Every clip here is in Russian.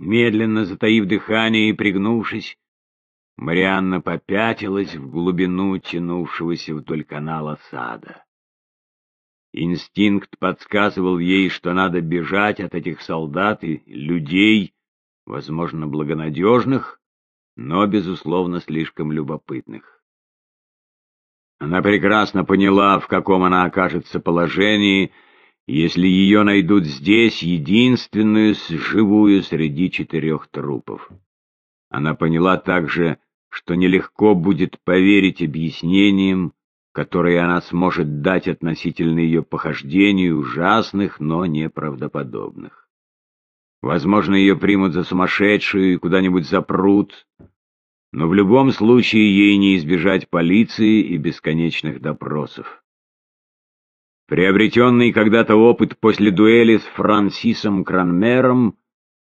Медленно затаив дыхание и пригнувшись, Марианна попятилась в глубину тянувшегося вдоль канала сада. Инстинкт подсказывал ей, что надо бежать от этих солдат и людей, возможно, благонадежных, но, безусловно, слишком любопытных. Она прекрасно поняла, в каком она окажется положении, если ее найдут здесь, единственную живую среди четырех трупов. Она поняла также, что нелегко будет поверить объяснениям, которые она сможет дать относительно ее похождений ужасных, но неправдоподобных. Возможно, ее примут за сумасшедшую и куда-нибудь запрут, но в любом случае ей не избежать полиции и бесконечных допросов. Приобретенный когда-то опыт после дуэли с Франсисом Кранмером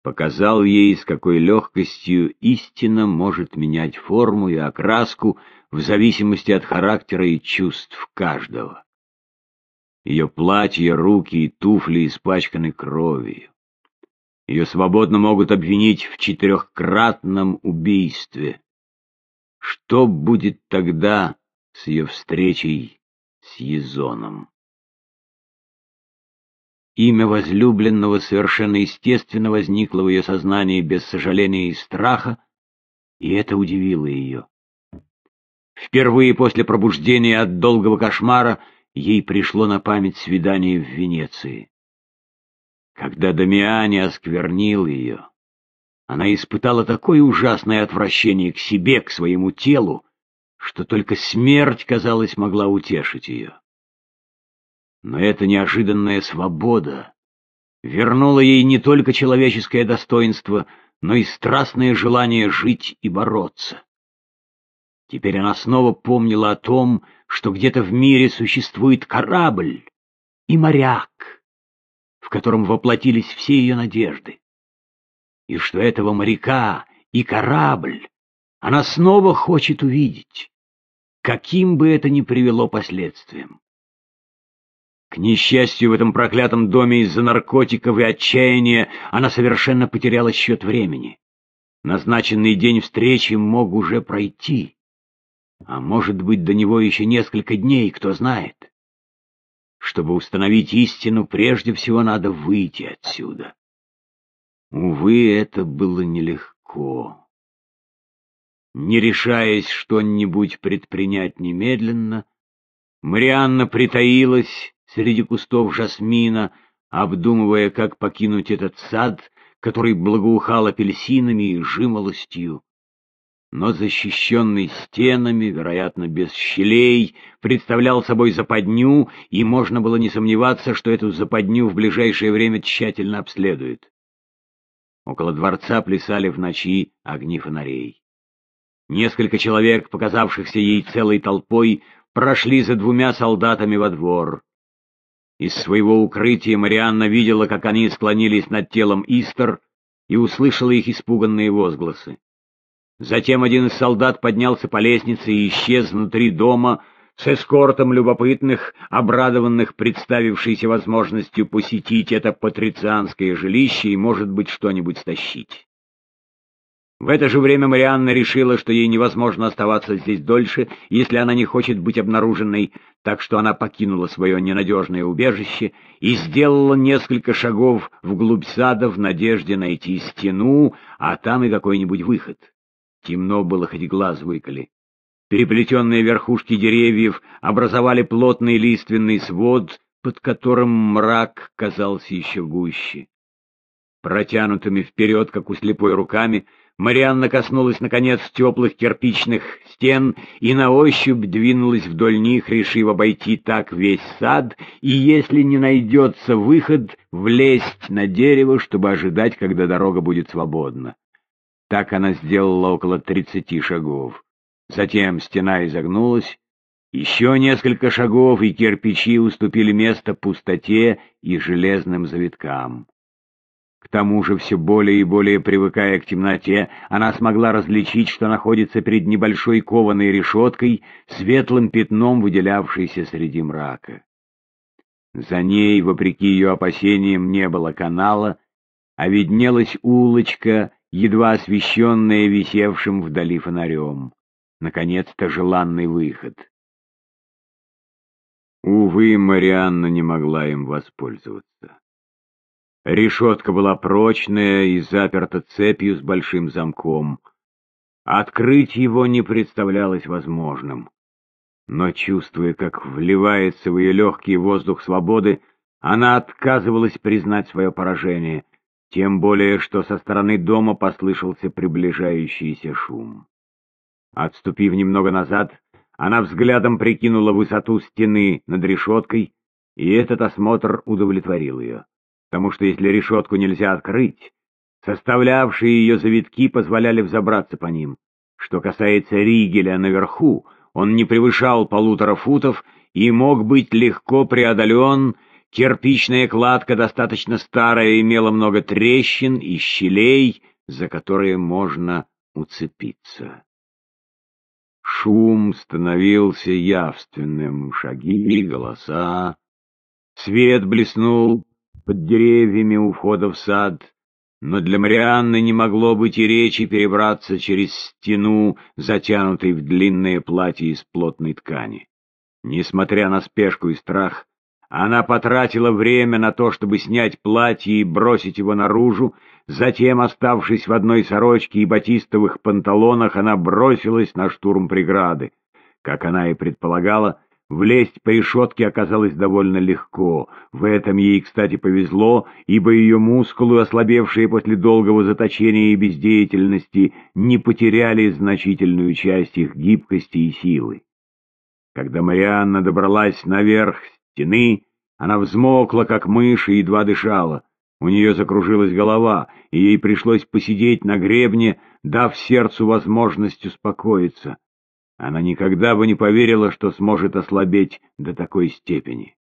показал ей, с какой легкостью истина может менять форму и окраску в зависимости от характера и чувств каждого. Ее платье, руки и туфли испачканы кровью. Ее свободно могут обвинить в четырехкратном убийстве. Что будет тогда с ее встречей с Езоном? Имя возлюбленного совершенно естественно возникло в ее сознании без сожаления и страха, и это удивило ее. Впервые после пробуждения от долгого кошмара ей пришло на память свидание в Венеции. Когда Дамиани осквернил ее, она испытала такое ужасное отвращение к себе, к своему телу, что только смерть, казалось, могла утешить ее. Но эта неожиданная свобода вернула ей не только человеческое достоинство, но и страстное желание жить и бороться. Теперь она снова помнила о том, что где-то в мире существует корабль и моряк, в котором воплотились все ее надежды, и что этого моряка и корабль она снова хочет увидеть, каким бы это ни привело последствиям. К несчастью, в этом проклятом доме из-за наркотиков и отчаяния она совершенно потеряла счет времени. Назначенный день встречи мог уже пройти. А может быть, до него еще несколько дней, кто знает. Чтобы установить истину, прежде всего надо выйти отсюда. Увы, это было нелегко. Не решаясь что-нибудь предпринять немедленно, Марианна притаилась среди кустов жасмина, обдумывая, как покинуть этот сад, который благоухал апельсинами и жимолостью. Но защищенный стенами, вероятно, без щелей, представлял собой западню, и можно было не сомневаться, что эту западню в ближайшее время тщательно обследуют. Около дворца плясали в ночи огни фонарей. Несколько человек, показавшихся ей целой толпой, прошли за двумя солдатами во двор. Из своего укрытия Марианна видела, как они склонились над телом Истер, и услышала их испуганные возгласы. Затем один из солдат поднялся по лестнице и исчез внутри дома с эскортом любопытных, обрадованных представившейся возможностью посетить это патрицианское жилище и, может быть, что-нибудь стащить. В это же время Марианна решила, что ей невозможно оставаться здесь дольше, если она не хочет быть обнаруженной, так что она покинула свое ненадежное убежище и сделала несколько шагов вглубь сада в надежде найти стену, а там и какой-нибудь выход. Темно было, хоть глаз выколи. Переплетенные верхушки деревьев образовали плотный лиственный свод, под которым мрак казался еще гуще. Протянутыми вперед, как у слепой руками, Марианна коснулась, наконец, теплых кирпичных стен и на ощупь двинулась вдоль них, решив обойти так весь сад, и, если не найдется выход, влезть на дерево, чтобы ожидать, когда дорога будет свободна. Так она сделала около тридцати шагов. Затем стена изогнулась, еще несколько шагов, и кирпичи уступили место пустоте и железным завиткам. К тому же, все более и более привыкая к темноте, она смогла различить, что находится перед небольшой кованой решеткой, светлым пятном, выделявшейся среди мрака. За ней, вопреки ее опасениям, не было канала, а виднелась улочка, едва освещенная висевшим вдали фонарем. Наконец-то желанный выход. Увы, Марианна не могла им воспользоваться. Решетка была прочная и заперта цепью с большим замком. Открыть его не представлялось возможным. Но, чувствуя, как вливается в ее легкий воздух свободы, она отказывалась признать свое поражение, тем более, что со стороны дома послышался приближающийся шум. Отступив немного назад, она взглядом прикинула высоту стены над решеткой, и этот осмотр удовлетворил ее. Потому что если решетку нельзя открыть, составлявшие ее завитки позволяли взобраться по ним. Что касается Ригеля наверху, он не превышал полутора футов и мог быть легко преодолен, кирпичная кладка достаточно старая имела много трещин и щелей, за которые можно уцепиться. Шум становился явственным, шаги, голоса. Свет блеснул под деревьями у входа в сад, но для Марианны не могло быть и речи перебраться через стену, затянутой в длинное платье из плотной ткани. Несмотря на спешку и страх, она потратила время на то, чтобы снять платье и бросить его наружу, затем, оставшись в одной сорочке и батистовых панталонах, она бросилась на штурм преграды. Как она и предполагала, влезть по решетке оказалось довольно легко. В этом ей, кстати, повезло, ибо ее мускулы, ослабевшие после долгого заточения и бездеятельности, не потеряли значительную часть их гибкости и силы. Когда Марианна добралась наверх стены, она взмокла, как мышь, и едва дышала. У нее закружилась голова, и ей пришлось посидеть на гребне, дав сердцу возможность успокоиться. Она никогда бы не поверила, что сможет ослабеть до такой степени.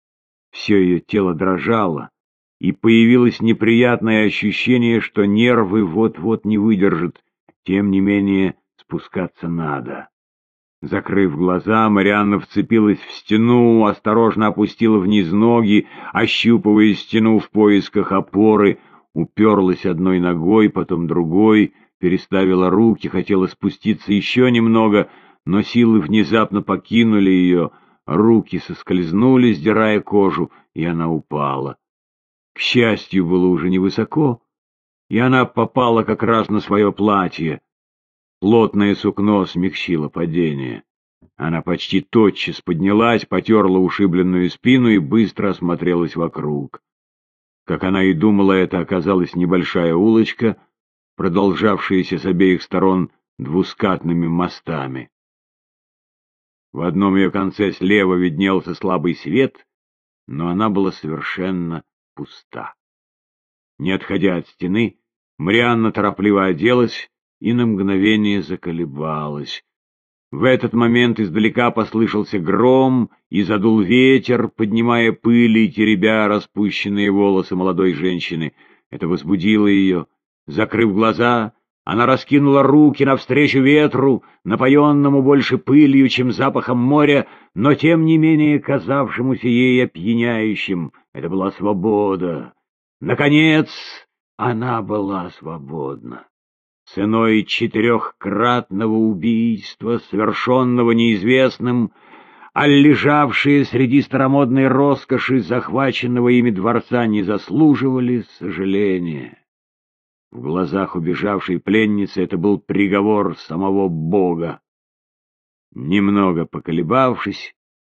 Все ее тело дрожало, и появилось неприятное ощущение, что нервы вот-вот не выдержат. Тем не менее, спускаться надо. Закрыв глаза, Марианна вцепилась в стену, осторожно опустила вниз ноги, ощупывая стену в поисках опоры, уперлась одной ногой, потом другой, переставила руки, хотела спуститься еще немного, но силы внезапно покинули ее, руки соскользнули, сдирая кожу, и она упала. К счастью, было уже невысоко, и она попала как раз на свое платье. Плотное сукно смягчило падение. Она почти тотчас поднялась, потерла ушибленную спину и быстро осмотрелась вокруг. Как она и думала, это оказалась небольшая улочка, продолжавшаяся с обеих сторон двускатными мостами. В одном ее конце слева виднелся слабый свет, но она была совершенно пуста. Не отходя от стены, Марианна торопливо оделась и на мгновение заколебалась. В этот момент издалека послышался гром и задул ветер, поднимая пыли и теребя распущенные волосы молодой женщины. Это возбудило ее. Закрыв глаза, она раскинула руки навстречу ветру, напоенному больше пылью, чем запахом моря, но тем не менее казавшемуся ей опьяняющим. Это была свобода. Наконец, она была свободна ценой четырехкратного убийства, совершенного неизвестным, а лежавшие среди старомодной роскоши захваченного ими дворца не заслуживали сожаления. В глазах убежавшей пленницы это был приговор самого Бога. Немного поколебавшись,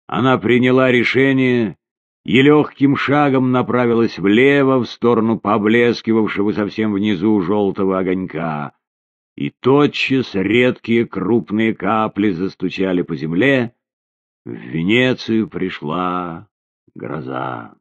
она приняла решение и легким шагом направилась влево в сторону поблескивавшего совсем внизу желтого огонька и тотчас редкие крупные капли застучали по земле, в Венецию пришла гроза.